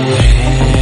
Yeah.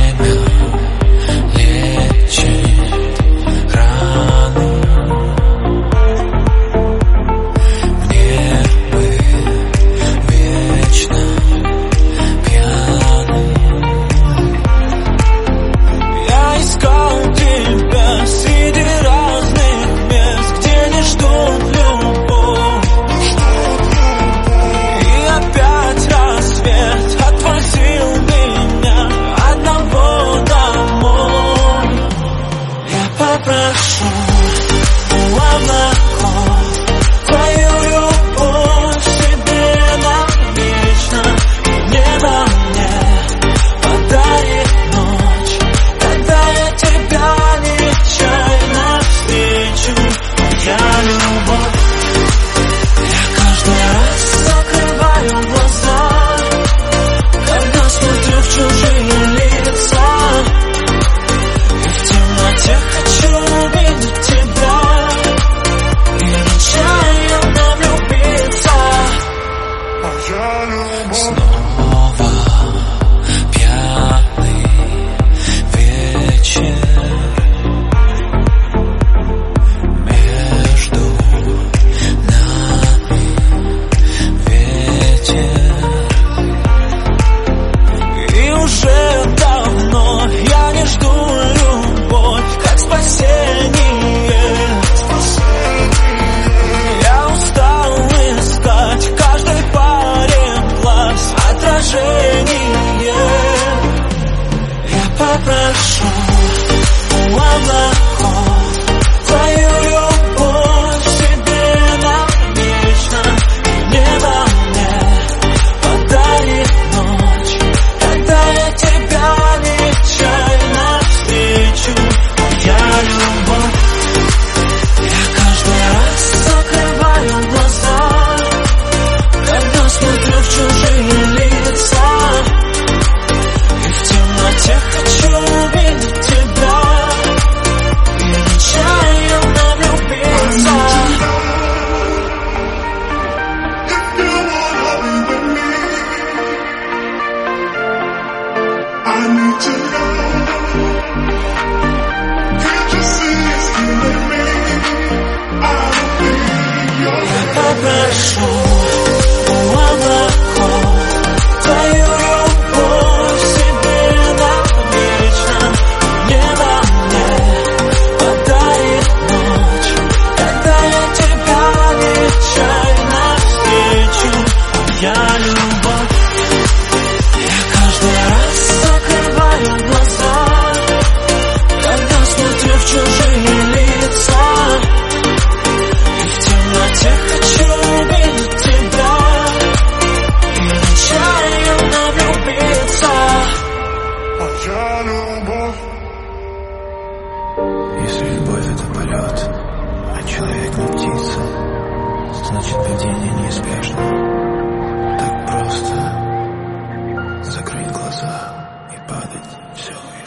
закрыть глаза и падать все вверх.